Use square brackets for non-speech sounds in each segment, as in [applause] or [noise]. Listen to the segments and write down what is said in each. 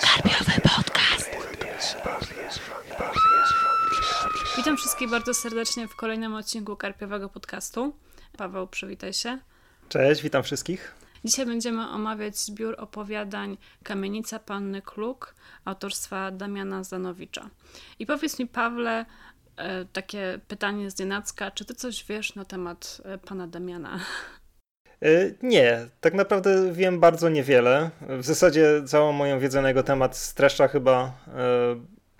Karpiowy podcast. Witam wszystkich bardzo serdecznie w kolejnym odcinku Karpiowego podcastu. Paweł, przywitaj się. Cześć, witam wszystkich. Dzisiaj będziemy omawiać zbiór opowiadań Kamienica Panny Kluk autorstwa Damiana Zanowicza. I powiedz mi, Pawle, e, takie pytanie z Nienacka, czy ty coś wiesz na temat e, pana Damiana? E, nie, tak naprawdę wiem bardzo niewiele. W zasadzie całą moją wiedzę na jego temat streszcza chyba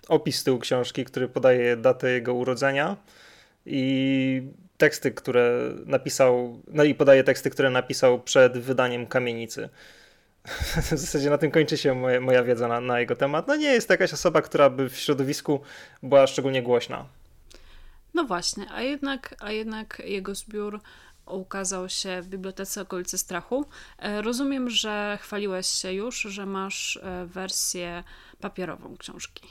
opis tyłu książki, który podaje datę jego urodzenia i teksty, które napisał, no i podaje teksty, które napisał przed wydaniem Kamienicy. [laughs] W zasadzie na tym kończy się moja, moja wiedza na, na, jego temat. No nie jest to jakaś osoba, która by w środowisku była szczególnie głośna. No właśnie, a jednak, a jednak jego zbiór ukazał się w Bibliotece Okolicy Strachu. E, rozumiem, że chwaliłeś się już, że masz e, wersję papierową książki.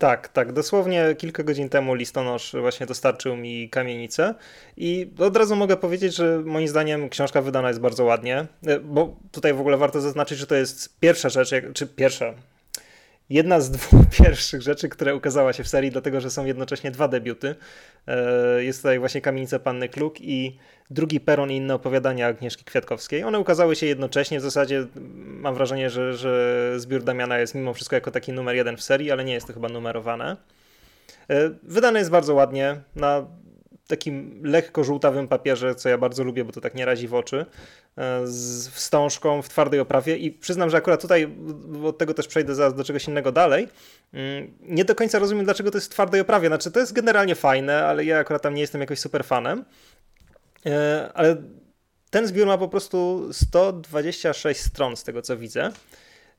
Tak, tak. Dosłownie kilka godzin temu listonosz właśnie dostarczył mi kamienicę i od razu mogę powiedzieć, że moim zdaniem książka wydana jest bardzo ładnie, e, bo tutaj w ogóle warto zaznaczyć, że to jest pierwsza rzecz, czy pierwsza, jedna z dwóch [laughs] pierwszych rzeczy, które ukazała się w serii, dlatego że są jednocześnie dwa debiuty. E, jest tutaj właśnie Kamienica Panny Kluk i drugi Peron i inne opowiadania Agnieszki Kwiatkowskiej. One ukazały się jednocześnie, w zasadzie mam wrażenie, że, że zbiór Damiana jest mimo wszystko jako taki numer jeden w serii, ale nie jest to chyba numerowane. E, wydane jest bardzo ładnie, na takim lekko żółtawym papierze, co ja bardzo lubię, bo to tak nie razi w oczy, z wstążką w twardej oprawie i przyznam, że akurat tutaj, od tego też przejdę zaraz do czegoś innego dalej, mm, nie do końca rozumiem, dlaczego to jest w twardej oprawie. Znaczy, to jest generalnie fajne, ale ja akurat tam nie jestem jakoś super fanem. E, ale ten zbiór ma po prostu 126 stron z tego, co widzę,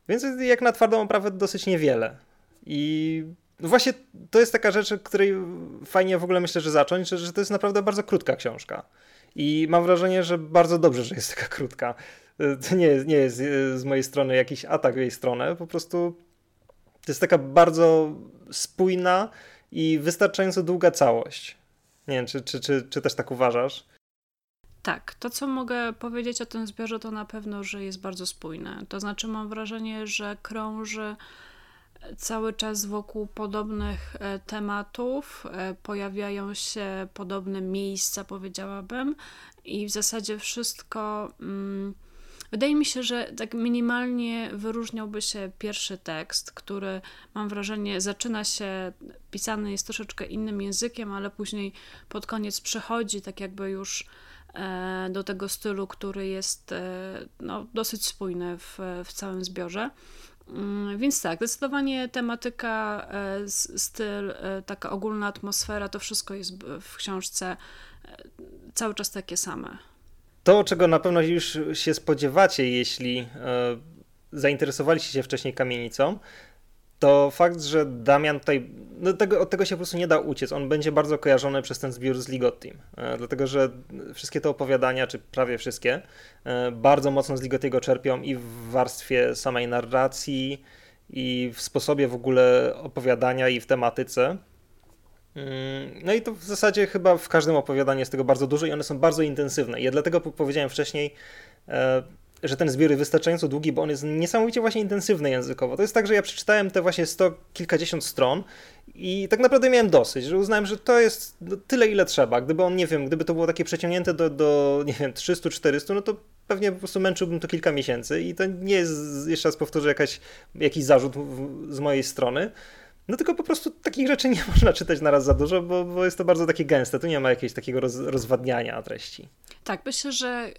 więc jak na twardą oprawę dosyć niewiele. I no właśnie to jest taka rzecz, której fajnie w ogóle myślę, że zacząć, że to jest naprawdę bardzo krótka książka. I mam wrażenie, że bardzo dobrze, że jest taka krótka. To nie jest, nie jest z mojej strony jakiś atak w jej stronę, po prostu to jest taka bardzo spójna i wystarczająco długa całość. Nie wiem, czy, czy, czy, czy też tak uważasz? Tak, to co mogę powiedzieć o tym zbiorze, to na pewno, że jest bardzo spójne. To znaczy, mam wrażenie, że krąży cały czas wokół podobnych e, tematów, e, pojawiają się podobne miejsca, powiedziałabym, i w zasadzie wszystko. Mm, wydaje mi się, że tak minimalnie wyróżniałby się pierwszy tekst, który mam wrażenie zaczyna się, pisany jest troszeczkę innym językiem, ale później pod koniec przechodzi tak jakby już e, do tego stylu, który jest no, dosyć spójny w, w całym zbiorze. Mm, więc tak, zdecydowanie tematyka, e, styl, e, taka ogólna atmosfera, to wszystko jest w książce e, cały czas takie same. To, czego na pewno już się spodziewacie, jeśli zainteresowaliście się wcześniej kamienicą, to fakt, że Damian tutaj, no tego, od tego się po prostu nie da uciec. On będzie bardzo kojarzony przez ten zbiór z Ligottim, e, dlatego że wszystkie te opowiadania, czy prawie wszystkie, e, bardzo mocno z Ligottiego czerpią i w warstwie samej narracji, i w sposobie w ogóle opowiadania, i w tematyce. Mm, no i to w zasadzie chyba w każdym opowiadaniu jest tego bardzo dużo i one są bardzo intensywne. I dlatego powiedziałem wcześniej, e, że ten zbiór jest wystarczająco długi, bo on jest niesamowicie właśnie intensywny językowo. To jest tak, że ja przeczytałem te właśnie sto kilkadziesiąt stron i tak naprawdę miałem dosyć, że uznałem, że to jest tyle, ile trzeba. Gdyby on, nie wiem, gdyby to było takie przeciągnięte do, do nie wiem, 300-400, no to pewnie po prostu męczyłbym to kilka miesięcy i to nie jest, jeszcze raz powtórzę, jakaś, jakiś zarzut z mojej strony. No tylko po prostu takich rzeczy nie [laughs] można czytać na raz za dużo, bo, bo jest to bardzo takie gęste. Tu nie ma jakiegoś takiego roz, rozwadniania treści. Tak, myślę, że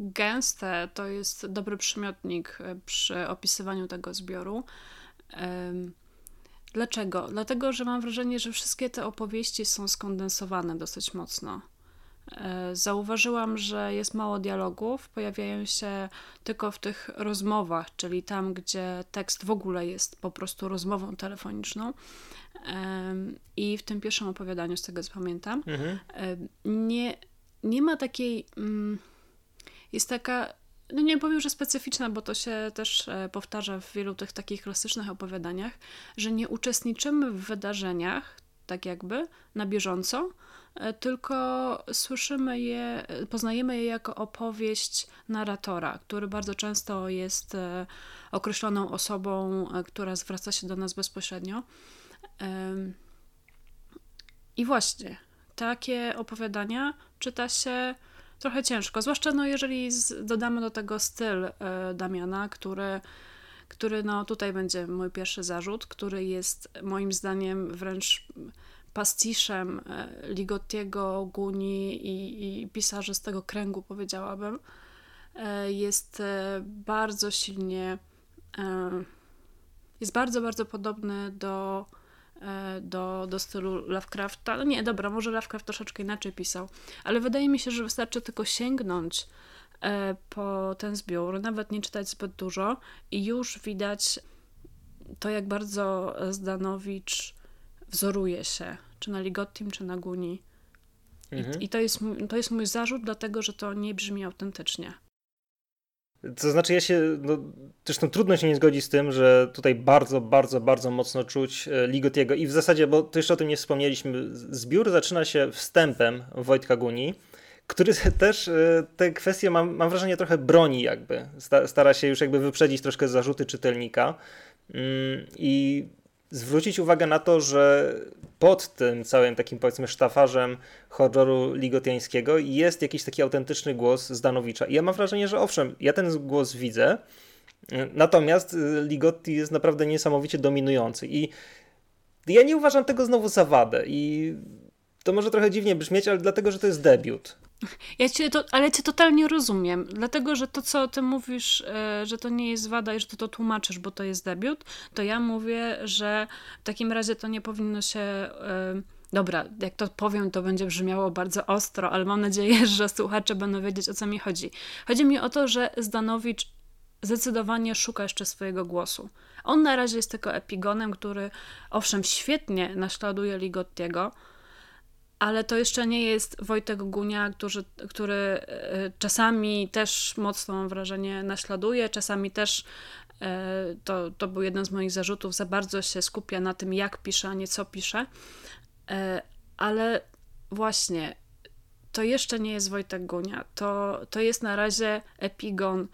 gęste to jest dobry przymiotnik e, przy opisywaniu tego zbioru. Dlaczego? Dlatego, że mam wrażenie, że wszystkie te opowieści są skondensowane dosyć mocno. E, zauważyłam, że jest mało dialogów, pojawiają się tylko w tych rozmowach, czyli tam, gdzie tekst w ogóle jest po prostu rozmową telefoniczną. I w tym pierwszym opowiadaniu, z tego co pamiętam, mhm. nie, nie ma takiej. Mm, jest taka, no nie powiem, że specyficzna, bo to się też e, powtarza w wielu tych takich klasycznych opowiadaniach, że nie uczestniczymy w wydarzeniach, tak jakby, na bieżąco, e, tylko słyszymy je, poznajemy je jako opowieść narratora, który bardzo często jest e, określoną osobą, która zwraca się do nas bezpośrednio. I właśnie, takie opowiadania czyta się trochę ciężko, zwłaszcza no, jeżeli dodamy do tego styl Damiana, który który no tutaj będzie mój pierwszy zarzut, który jest moim zdaniem wręcz pastiszem e, Ligottiego, Guni i, i pisarzy z tego kręgu, powiedziałabym, e, jest bardzo silnie, jest bardzo, bardzo podobny do, do, do stylu Lovecrafta. No nie, dobra, może Lovecraft troszeczkę inaczej pisał, ale wydaje mi się, że wystarczy tylko sięgnąć po ten zbiór, nawet nie czytać zbyt dużo i już widać to, jak bardzo Zdanowicz wzoruje się, czy na Ligottim, czy na Guni. Mhm. I, I, to, jest, to jest mój zarzut, dlatego że to nie brzmi autentycznie. To znaczy, ja się, no, zresztą trudno się nie zgodzić z tym, że tutaj bardzo, bardzo, bardzo mocno czuć e, Ligotiego i w zasadzie, bo to jeszcze o tym nie wspomnieliśmy, zbiór zaczyna się wstępem Wojtka Guni, który [laughs] też e, te kwestie, mam, mam wrażenie, trochę broni jakby. Stara się już jakby wyprzedzić troszkę zarzuty czytelnika mm, i zwrócić uwagę na to, że pod tym całym takim powiedzmy sztafarzem horroru ligotiańskiego jest jakiś taki autentyczny głos Zdanowicza. I ja mam wrażenie, że owszem, ja ten głos widzę, natomiast Ligotti jest naprawdę niesamowicie dominujący i ja nie uważam tego znowu za wadę i to może trochę dziwnie brzmieć, ale dlatego, że to jest debiut. Ja cię to, ale cię totalnie rozumiem, dlatego, że to, co ty mówisz, e, że to nie jest wada i że ty to tłumaczysz, bo to jest debiut, to ja mówię, że w takim razie to nie powinno się... E, dobra, jak to powiem, to będzie brzmiało bardzo ostro, ale mam nadzieję, [laughs] że słuchacze będą wiedzieć, o co mi chodzi. Chodzi mi o to, że Zdanowicz zdecydowanie szuka jeszcze swojego głosu. On na razie jest tylko epigonem, który owszem świetnie naśladuje Ligottiego, ale to jeszcze nie jest Wojtek Gunia, który, który e, czasami też mocno, mam wrażenie, naśladuje, czasami też e, to, to był jeden z moich zarzutów, za bardzo się skupia na tym, jak pisze, a nie co pisze. E, ale właśnie, to jeszcze nie jest Wojtek Gunia. To, to jest na razie epigon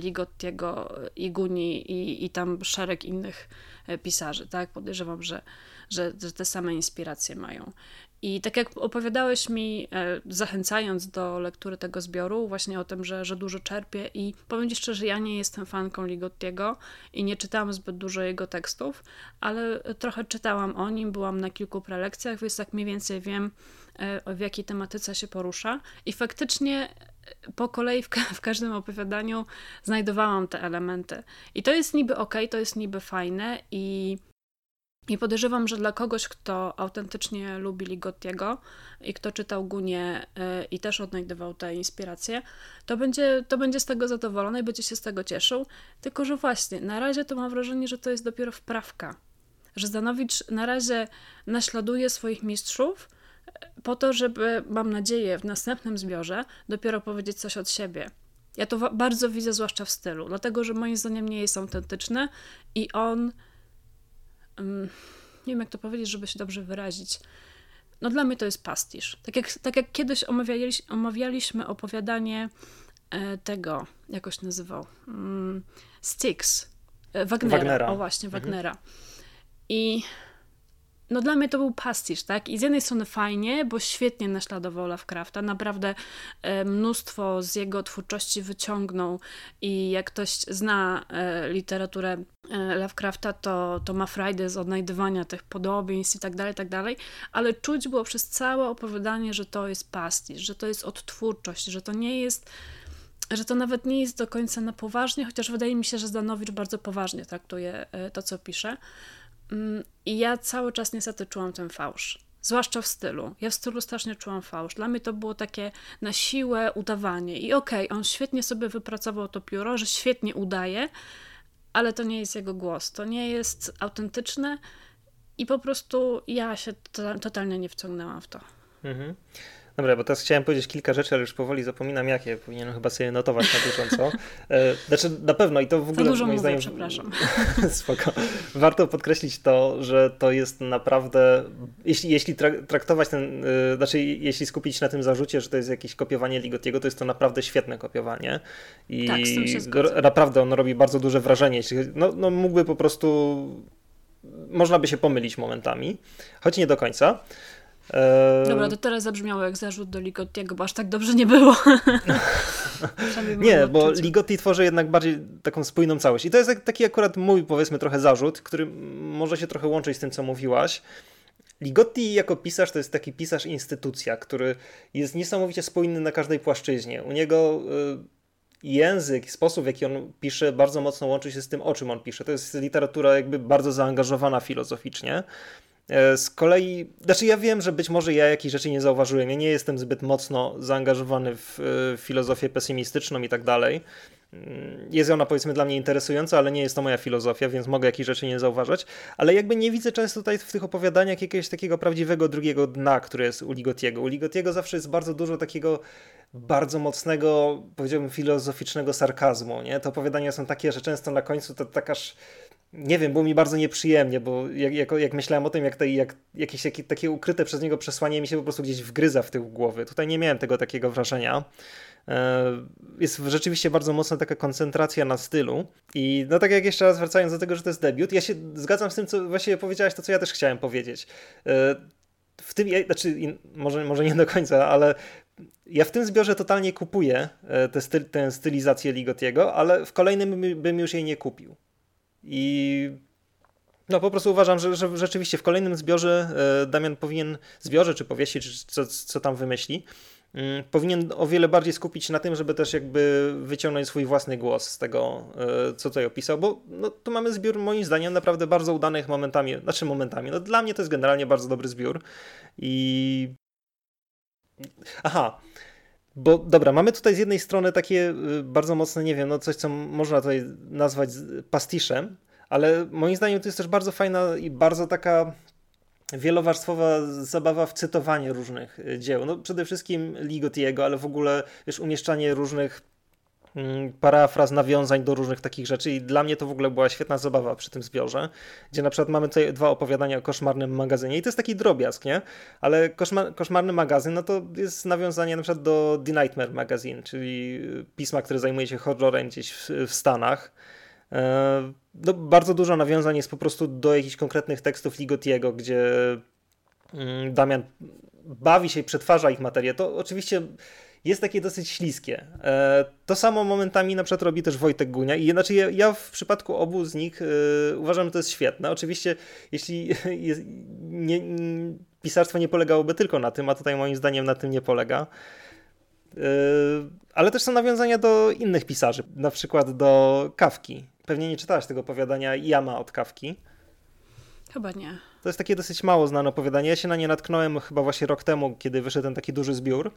Ligottiego i Guni i, i tam szereg innych pisarzy, tak? Podejrzewam, że, że, że te same inspiracje mają. I tak jak opowiadałeś mi, e, zachęcając do lektury tego zbioru, właśnie o tym, że, że dużo czerpię i powiem Ci szczerze, ja nie jestem fanką Ligottiego i nie czytałam zbyt dużo jego tekstów, ale trochę czytałam o nim, byłam na kilku prelekcjach, więc tak mniej więcej wiem, e, w jakiej tematyce się porusza. I faktycznie e, po kolei w, ka w każdym opowiadaniu znajdowałam te elementy. I to jest niby ok, to jest niby fajne i i podejrzewam, że dla kogoś, kto autentycznie lubi Ligottiego i kto czytał Gunię y, i też odnajdywał te inspiracje, to będzie, to będzie z tego zadowolony i będzie się z tego cieszył. Tylko, że właśnie, na razie to mam wrażenie, że to jest dopiero wprawka. Że Zdanowicz na razie naśladuje swoich mistrzów y, po to, żeby, mam nadzieję, w następnym zbiorze dopiero powiedzieć coś od siebie. Ja to bardzo widzę, zwłaszcza w stylu, dlatego że moim zdaniem nie jest autentyczny i on nie wiem jak to powiedzieć, żeby się dobrze wyrazić. No dla mnie to jest pastisz. Tak jak, tak jak kiedyś omawialiśmy, omawialiśmy opowiadanie e, tego, jakoś nazywał, mm, Styx, e, Wagnera. Wagnera. O właśnie, mhm. Wagnera. I no dla mnie to był pastisz, tak? I z jednej strony fajnie, bo świetnie naśladował Lovecrafta, naprawdę e, mnóstwo z jego twórczości wyciągnął i jak ktoś zna e, literaturę e, Lovecrafta, to, to ma frajdę z odnajdywania tych podobieństw i tak dalej, tak dalej, ale czuć było przez całe opowiadanie, że to jest pastisz, że to jest odtwórczość, że to nie jest że to nawet nie jest do końca na poważnie, chociaż wydaje mi się, że Zdanowicz bardzo poważnie traktuje to, co pisze. Mm, I ja cały czas niestety czułam ten fałsz. Zwłaszcza w stylu. Ja w stylu strasznie czułam fałsz. Dla mnie to było takie na siłę udawanie. I okej, okay, on świetnie sobie wypracował to pióro, że świetnie udaje, ale to nie jest jego głos. To nie jest autentyczne i po prostu ja się totalnie nie wciągnęłam w to. Mhm. Dobra, bo teraz chciałem powiedzieć kilka rzeczy, ale już powoli zapominam jakie. Powinienem chyba sobie notować na bieżąco. E, znaczy na pewno i to w ogóle Za dużo moim mówię, zdaniem... przepraszam. [laughs] Spoko. Warto podkreślić to, że to jest naprawdę, jeśli, jeśli traktować ten, yy, znaczy jeśli skupić się na tym zarzucie, że to jest jakieś kopiowanie Ligotiego, to jest to naprawdę świetne kopiowanie. I tak, z tym się zgadzam. naprawdę on robi bardzo duże wrażenie. No, no mógłby po prostu, można by się pomylić momentami, choć nie do końca. Dobra, to teraz zabrzmiało jak zarzut do Ligottiego, bo aż tak dobrze nie było. [laughs] nie, bo Ligotti tworzy jednak bardziej taką spójną całość. I to jest taki akurat mój, powiedzmy, trochę zarzut, który może się trochę łączyć z tym, co mówiłaś. Ligotti jako pisarz to jest taki pisarz instytucja, który jest niesamowicie spójny na każdej płaszczyźnie. U niego y, język, sposób w jaki on pisze bardzo mocno łączy się z tym, o czym on pisze. To jest literatura jakby bardzo zaangażowana filozoficznie. E, z kolei, znaczy ja wiem, że być może ja jakichś rzeczy nie zauważyłem. Ja nie jestem zbyt mocno zaangażowany w e, filozofię pesymistyczną i tak dalej. Mm, jest ona powiedzmy dla mnie interesująca, ale nie jest to moja filozofia, więc mogę jakichś rzeczy nie zauważać. Ale jakby nie widzę często tutaj w tych opowiadaniach jakiegoś takiego prawdziwego drugiego dna, które jest u Ligotiego. U Ligotiego zawsze jest bardzo dużo takiego bardzo mocnego, powiedziałbym, filozoficznego sarkazmu. Nie? Te opowiadania są takie, że często na końcu to tak aż nie wiem, było mi bardzo nieprzyjemnie, bo jak, jak, jak myślałem o tym, jak, te, jak jakieś jak, takie ukryte przez niego przesłanie mi się po prostu gdzieś wgryza w tył głowy. Tutaj nie miałem tego takiego wrażenia. E, jest rzeczywiście bardzo mocna taka koncentracja na stylu. I no tak jak jeszcze raz wracając do tego, że to jest debiut, ja się zgadzam z tym, co właściwie powiedziałaś, to co ja też chciałem powiedzieć. E, w tym, znaczy może, może nie do końca, ale ja w tym zbiorze totalnie kupuję e, tę styl, tę stylizację Ligotiego, ale w kolejnym bym już jej nie kupił. I no po prostu uważam, że, że rzeczywiście w kolejnym zbiorze e, Damian powinien, zbiorze czy powieści, czy co, co tam wymyśli, mm, powinien o wiele bardziej skupić się na tym, żeby też jakby wyciągnąć swój własny głos z tego, e, co tutaj opisał, bo no, tu mamy zbiór moim zdaniem naprawdę bardzo udanych momentami, znaczy momentami, no dla mnie to jest generalnie bardzo dobry zbiór i... Aha, bo dobra, mamy tutaj z jednej strony takie y, bardzo mocne, nie wiem, no coś, co można tutaj nazwać pastiszem, ale moim zdaniem to jest też bardzo fajna i bardzo taka wielowarstwowa zabawa w cytowanie różnych y, dzieł. No przede wszystkim Ligotiego, ale w ogóle wiesz, umieszczanie różnych parafraz, nawiązań do różnych takich rzeczy i dla mnie to w ogóle była świetna zabawa przy tym zbiorze, gdzie na przykład mamy tutaj dwa opowiadania o koszmarnym magazynie i to jest taki drobiazg, nie? Ale koszmar, koszmarny magazyn, no to jest nawiązanie na przykład do The Nightmare Magazine, czyli pisma, które zajmuje się horrorem gdzieś w, w Stanach. E, no, bardzo dużo nawiązań jest po prostu do jakichś konkretnych tekstów Ligotiego, gdzie mm, Damian bawi się i przetwarza ich materię. To oczywiście jest takie dosyć śliskie. E, to samo momentami na przykład robi też Wojtek Gunia i znaczy ja, ja w przypadku obu z nich e, uważam, że to jest świetne. Oczywiście jeśli [laughs] jest, nie, pisarstwo nie polegałoby tylko na tym, a tutaj moim zdaniem na tym nie polega. E, ale też są nawiązania do innych pisarzy, na przykład do Kawki. Pewnie nie czytałaś tego opowiadania Jama od Kawki. Chyba nie. To jest takie dosyć mało znane opowiadanie. Ja się na nie natknąłem chyba właśnie rok temu, kiedy wyszedł ten taki duży zbiór.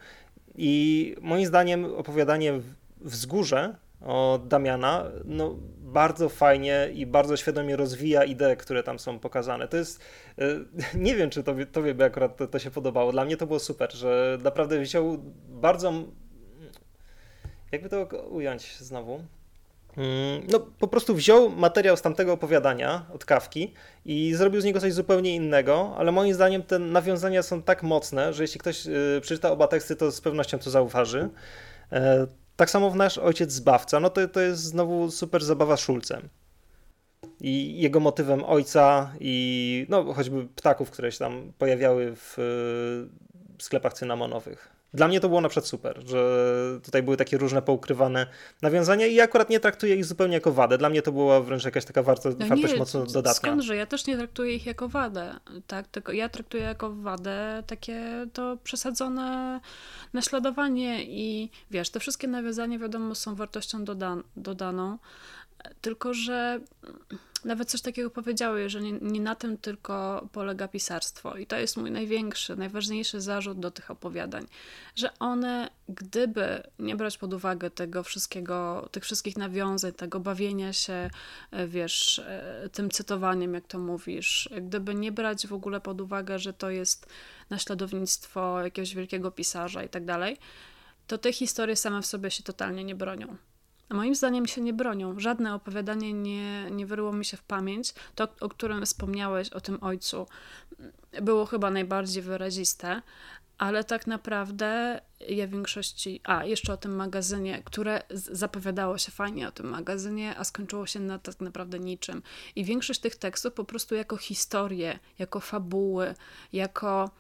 I moim zdaniem opowiadanie Wzgórze o Damiana, no bardzo fajnie i bardzo świadomie rozwija idee, które tam są pokazane. To jest, e, [laughs] nie wiem, czy tobie, tobie by akurat to, to się podobało. Dla mnie to było super, że naprawdę wziął bardzo, jakby to ująć znowu, no, po prostu wziął materiał z tamtego opowiadania od kawki i zrobił z niego coś zupełnie innego, ale moim zdaniem te nawiązania są tak mocne, że jeśli ktoś y, przeczyta oba teksty, to z pewnością to zauważy. E, tak samo w nasz ojciec zbawca, no to, to jest znowu super zabawa Szulcem. I jego motywem ojca i no, choćby ptaków, które się tam pojawiały w y, sklepach cynamonowych. Dla mnie to było na przykład super, że tutaj były takie różne poukrywane nawiązania i ja akurat nie traktuję ich zupełnie jako wadę. Dla mnie to była wręcz jakaś taka warto, no wartość nie, mocno dodatnia. Skądże? Ja też nie traktuję ich jako wadę, tak? Tylko ja traktuję jako wadę takie to przesadzone naśladowanie i wiesz, te wszystkie nawiązania wiadomo są wartością dodan dodaną, tylko że nawet coś takiego powiedziały, że nie, nie, na tym tylko polega pisarstwo. I to jest mój największy, najważniejszy zarzut do tych opowiadań, że one, gdyby nie brać pod uwagę tego wszystkiego, tych wszystkich nawiązań, tego bawienia się, e, wiesz, e, tym cytowaniem, jak to mówisz, gdyby nie brać w ogóle pod uwagę, że to jest naśladownictwo jakiegoś wielkiego pisarza i tak dalej, to te historie same w sobie się totalnie nie bronią. Moim zdaniem się nie bronią. Żadne opowiadanie nie, nie wyryło mi się w pamięć. To, o którym wspomniałeś, o tym ojcu, było chyba najbardziej wyraziste, ale tak naprawdę ja większości. A, jeszcze o tym magazynie, które zapowiadało się fajnie o tym magazynie, a skończyło się na tak naprawdę niczym. I większość tych tekstów po prostu jako historie, jako fabuły, jako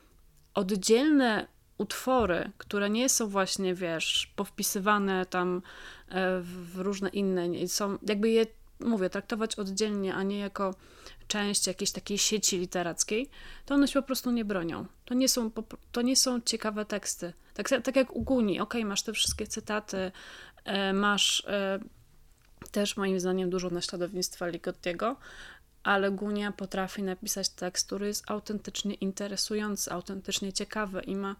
oddzielne utwory, które nie są właśnie, wiesz, powpisywane tam e, w różne inne, są jakby je, mówię, traktować oddzielnie, a nie jako część jakiejś takiej sieci literackiej, to one się po prostu nie bronią. To nie są, to nie są ciekawe teksty. Tak, tak jak u Guni, ok, masz te wszystkie cytaty, e, masz e, też moim zdaniem dużo naśladownictwa Ligottiego, ale Gunia potrafi napisać tekst, który jest autentycznie interesujący, autentycznie ciekawy i ma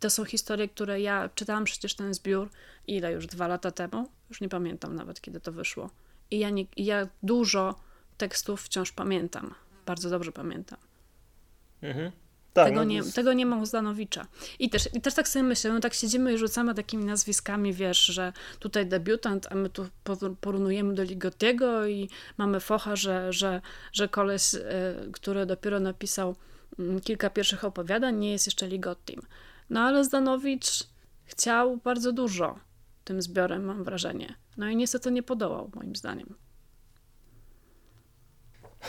to są historie, które ja czytałam przecież ten zbiór, ile już dwa lata temu, już nie pamiętam nawet kiedy to wyszło. I ja, nie, ja dużo tekstów wciąż pamiętam, bardzo dobrze pamiętam. Mhm. Tak, tego, no nie, jest... tego nie ma u Zdanowicza. I też, I też tak sobie myślę, no tak siedzimy i rzucamy takimi nazwiskami, wiesz, że tutaj debiutant, a my tu porównujemy do Ligotiego i mamy focha, że, że, że koleś, y, który dopiero napisał mm, kilka pierwszych opowiadań, nie jest jeszcze Ligottim. No ale Zdanowicz chciał bardzo dużo tym zbiorem, mam wrażenie. No i niestety nie podołał, moim zdaniem.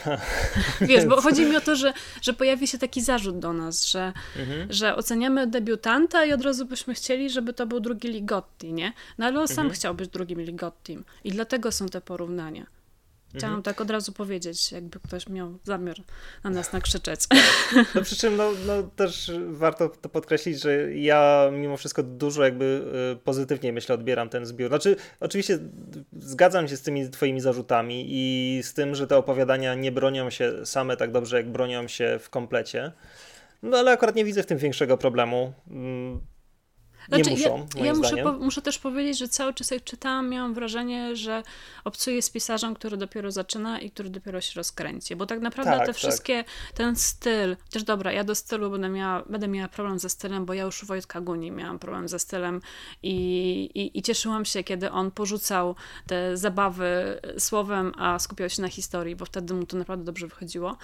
[laughs] Wiesz, bo chodzi mi o to, że, że pojawi się taki zarzut do nas, że, mhm. że oceniamy debiutanta i od razu byśmy chcieli, żeby to był drugi Ligotti, nie? No ale on sam mhm. chciał być drugim Ligottim i dlatego są te porównania. Chciałam mhm. tak od razu powiedzieć, jakby ktoś miał zamiar na nas nakrzyczeć. [laughs] No przy czym no, no, też warto to podkreślić, że ja mimo wszystko dużo jakby y, pozytywnie myślę odbieram ten zbiór. Znaczy oczywiście zgadzam się z tymi twoimi zarzutami i z tym, że te opowiadania nie bronią się same tak dobrze, jak bronią się w komplecie. No ale akurat nie widzę w tym większego problemu. Znaczy, muszą, ja, ja muszę, po, muszę, też powiedzieć, że cały czas jak czytałam, miałam wrażenie, że obcuję z pisarzem, który dopiero zaczyna i który dopiero się rozkręci. Bo tak naprawdę tak, te tak. wszystkie, ten styl, też dobra, ja do stylu będę miała, będę miała problem ze stylem, bo ja już u Wojtka Guni miałam problem ze stylem i, i, i cieszyłam się, kiedy on porzucał te zabawy słowem, a skupiał się na historii, bo wtedy mu to naprawdę dobrze wychodziło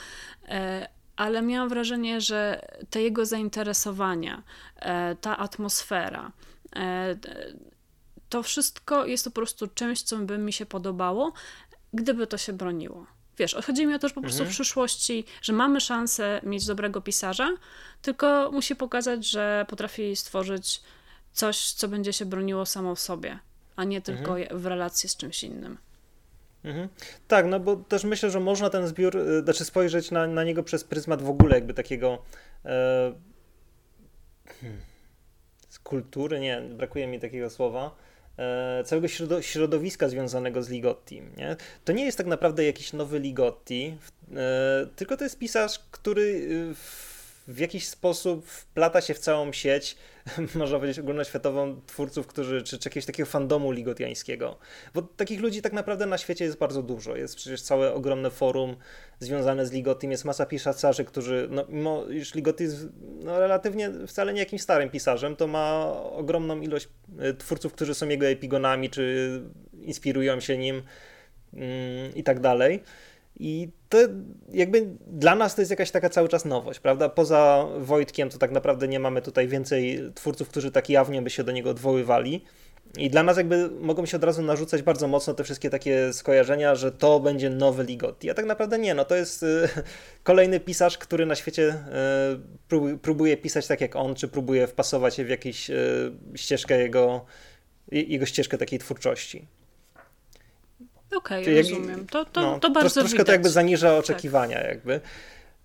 e, ale miałam wrażenie, że te jego zainteresowania, e, ta atmosfera, e, to wszystko jest po prostu czymś, co by mi się podobało, gdyby to się broniło. Wiesz, chodzi mi o to, że po prostu mhm. w przyszłości, że mamy szansę mieć dobrego pisarza, tylko musi pokazać, że potrafi stworzyć coś, co będzie się broniło samo w sobie, a nie tylko mhm. w relacji z czymś innym. Mhm. Tak, no bo też myślę, że można ten zbiór, y, znaczy spojrzeć na, na niego przez pryzmat w ogóle jakby takiego e, z kultury, nie, brakuje mi takiego słowa, e, całego środowiska związanego z Ligotti. Nie? To nie jest tak naprawdę jakiś nowy Ligotti, e, tylko to jest pisarz, który y, w w jakiś sposób wplata się w całą sieć, [laughs] można powiedzieć ogólnoświatową twórców, którzy, czy, czy jakiegoś takiego fandomu ligotiańskiego. Bo takich ludzi tak naprawdę na świecie jest bardzo dużo. Jest przecież całe ogromne forum związane z Ligotim, jest masa pisarzy, którzy, no, mimo iż Ligoty jest no, relatywnie wcale nie jakimś starym pisarzem, to ma ogromną ilość e, twórców, którzy są jego epigonami, czy inspirują się nim mm, i tak dalej. I to jakby dla nas to jest jakaś taka cały czas nowość, prawda? Poza Wojtkiem to tak naprawdę nie mamy tutaj więcej twórców, którzy tak jawnie by się do niego odwoływali. I dla nas jakby mogą się od razu narzucać bardzo mocno te wszystkie takie skojarzenia, że to będzie nowy Ligotti. A tak naprawdę nie, no to jest y, [laughs] kolejny pisarz, który na świecie y, próbuje pisać tak jak on, czy próbuje wpasować się w jakąś y, ścieżkę jego, jego ścieżkę takiej twórczości. Okej, okay, rozumiem. To, to, no, to bardzo Troszkę widać. to jakby zaniża tak. oczekiwania tak. jakby.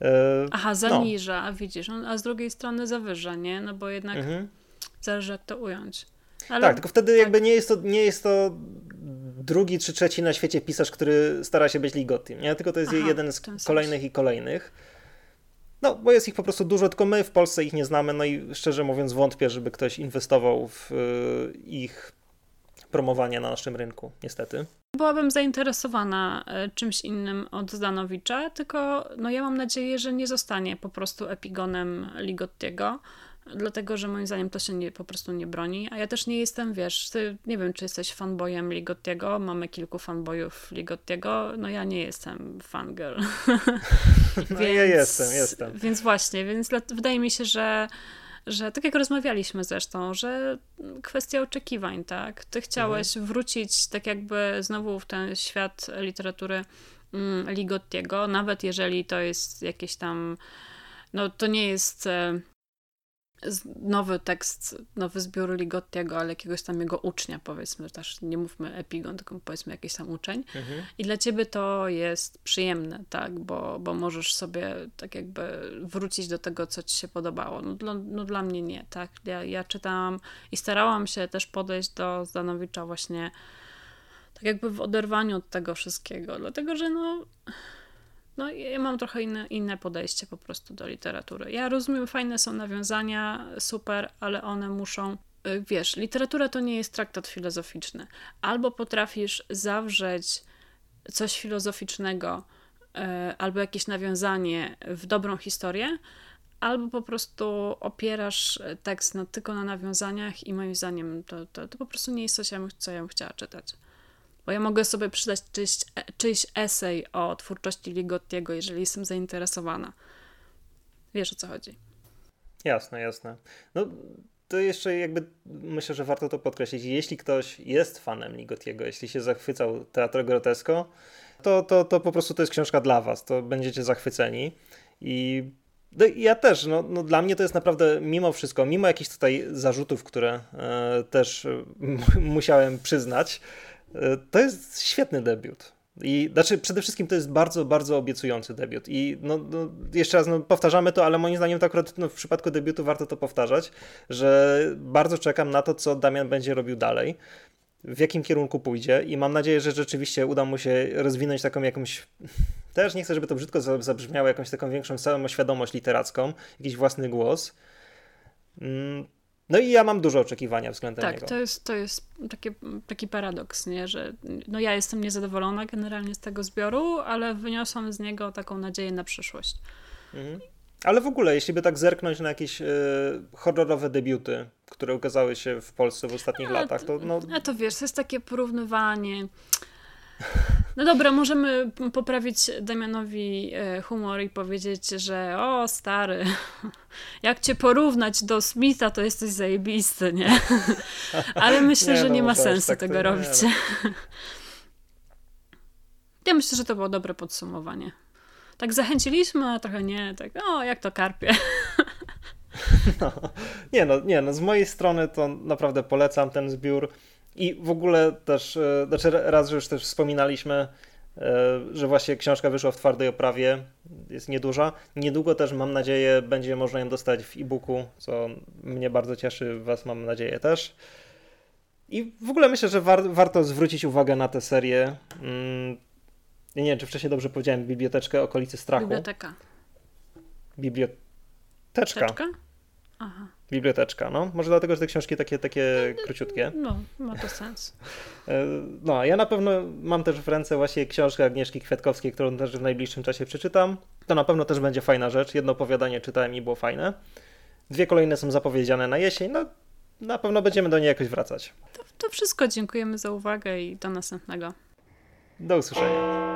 E, Aha, no. zaniża, no. a widzisz, a z drugiej strony zawyża, nie? No bo jednak mhm. zależy jak to ująć. Ale... Tak, tylko wtedy tak. jakby nie jest to, nie jest to drugi czy trzeci na świecie pisarz, który stara się być Ligottim, nie? Tylko to jest Aha, jeden z kolejnych i kolejnych. No, bo jest ich po prostu dużo, tylko my w Polsce ich nie znamy, no i szczerze mówiąc wątpię, żeby ktoś inwestował w y, ich promowanie na naszym rynku, niestety. Byłabym zainteresowana e, czymś innym od Zdanowicza, tylko no ja mam nadzieję, że nie zostanie po prostu epigonem Ligottiego, dlatego że moim zdaniem to się nie, po prostu nie broni. A ja też nie jestem, wiesz, ty nie wiem, czy jesteś fanboyem Ligottiego, mamy kilku fanboyów Ligottiego, no ja nie jestem fangirl. [laughs] no więc, ja jestem, jestem. Więc właśnie, więc wydaje mi się, że że tak jak rozmawialiśmy zresztą, że kwestia oczekiwań, tak? Ty chciałeś mhm. wrócić tak jakby znowu w ten świat literatury mm, Ligottiego, nawet jeżeli to jest jakieś tam, no to nie jest e, nowy tekst, nowy zbiór Ligottiego, ale jakiegoś tam jego ucznia, powiedzmy, też nie mówmy epigon, tylko powiedzmy jakiś tam uczeń. Mhm. I dla ciebie to jest przyjemne, tak, bo, bo możesz sobie tak jakby wrócić do tego, co ci się podobało. No, dla, no dla mnie nie, tak. Ja, ja czytałam i starałam się też podejść do Zdanowicza właśnie tak jakby w oderwaniu od tego wszystkiego, dlatego, że no no ja mam trochę inne, inne podejście po prostu do literatury. Ja rozumiem, fajne są nawiązania, super, ale one muszą y, wiesz, literatura to nie jest traktat filozoficzny. Albo potrafisz zawrzeć coś filozoficznego, y, albo jakieś nawiązanie w dobrą historię, albo po prostu opierasz tekst na, tylko na nawiązaniach i moim zdaniem to, to, to po prostu nie jest coś, co ja bym chciała czytać. Bo ja mogę sobie przydać czyjś, czyjś esej o twórczości Ligottiego, jeżeli jestem zainteresowana. Wiesz o co chodzi. Jasne, jasne. No to jeszcze jakby myślę, że warto to podkreślić. Jeśli ktoś jest fanem Ligottiego, jeśli się zachwycał Teatro Grotesko, to, to, to po prostu to jest książka dla was. To będziecie zachwyceni. I no, ja też, no, no, dla mnie to jest naprawdę mimo wszystko, mimo jakichś tutaj zarzutów, które e, też [laughs] musiałem przyznać, to jest świetny debiut. I znaczy, przede wszystkim to jest bardzo, bardzo obiecujący debiut. I no, no jeszcze raz no, powtarzamy to, ale moim zdaniem to akurat no, w przypadku debiutu warto to powtarzać, że bardzo czekam na to, co Damian będzie robił dalej, w jakim kierunku pójdzie i mam nadzieję, że rzeczywiście uda mu się rozwinąć taką jakąś, [laughs] też nie chcę, żeby to brzydko zabrzmiało, jakąś taką większą samoświadomość literacką, jakiś własny głos. Mm no i ja mam duże oczekiwania względem tak, niego. Tak, to jest, to jest taki, taki paradoks, nie? że no ja jestem niezadowolona generalnie z tego zbioru, ale wyniosłam z niego taką nadzieję na przyszłość. Mhm. Ale w ogóle, jeśli by tak zerknąć na jakieś y, horrorowe debiuty, które ukazały się w Polsce w ostatnich a, latach, to no... A to wiesz, to jest takie porównywanie no dobra, możemy poprawić Damianowi e, humor i powiedzieć, że o stary, [laughs] jak cię porównać do Smitha, to jesteś zajebisty, nie? [laughs] Ale myślę, nie, że no, nie ma sensu tak tego robić. No. [laughs] Ja myślę, że to było dobre podsumowanie. Tak zachęciliśmy, a trochę nie, tak o, jak to karpie. No, nie, no, nie, no z mojej strony to naprawdę polecam ten zbiór. I w ogóle też, e, znaczy raz, że już też wspominaliśmy, e, że właśnie książka wyszła w twardej oprawie, jest nieduża. Niedługo też mam nadzieję będzie można ją dostać w e-booku, co mnie bardzo cieszy, was mam nadzieję też. I w ogóle myślę, że war, warto zwrócić uwagę na tę serię. Mm, nie wiem, czy wcześniej dobrze powiedziałem, biblioteczkę okolicy strachu. Biblioteka. Biblioteczka. Teczka? Aha. Biblioteczka, no. Może dlatego, że te książki takie, takie króciutkie. No, ma to sens. [laughs] E, no, ja na pewno mam też w ręce właśnie książkę Agnieszki Kwiatkowskiej, którą też w najbliższym czasie przeczytam. To na pewno też będzie fajna rzecz. Jedno opowiadanie czytałem i było fajne. Dwie kolejne są zapowiedziane na jesień. No, na pewno będziemy do niej jakoś wracać. To, to wszystko. Dziękujemy za uwagę i do następnego. Do usłyszenia.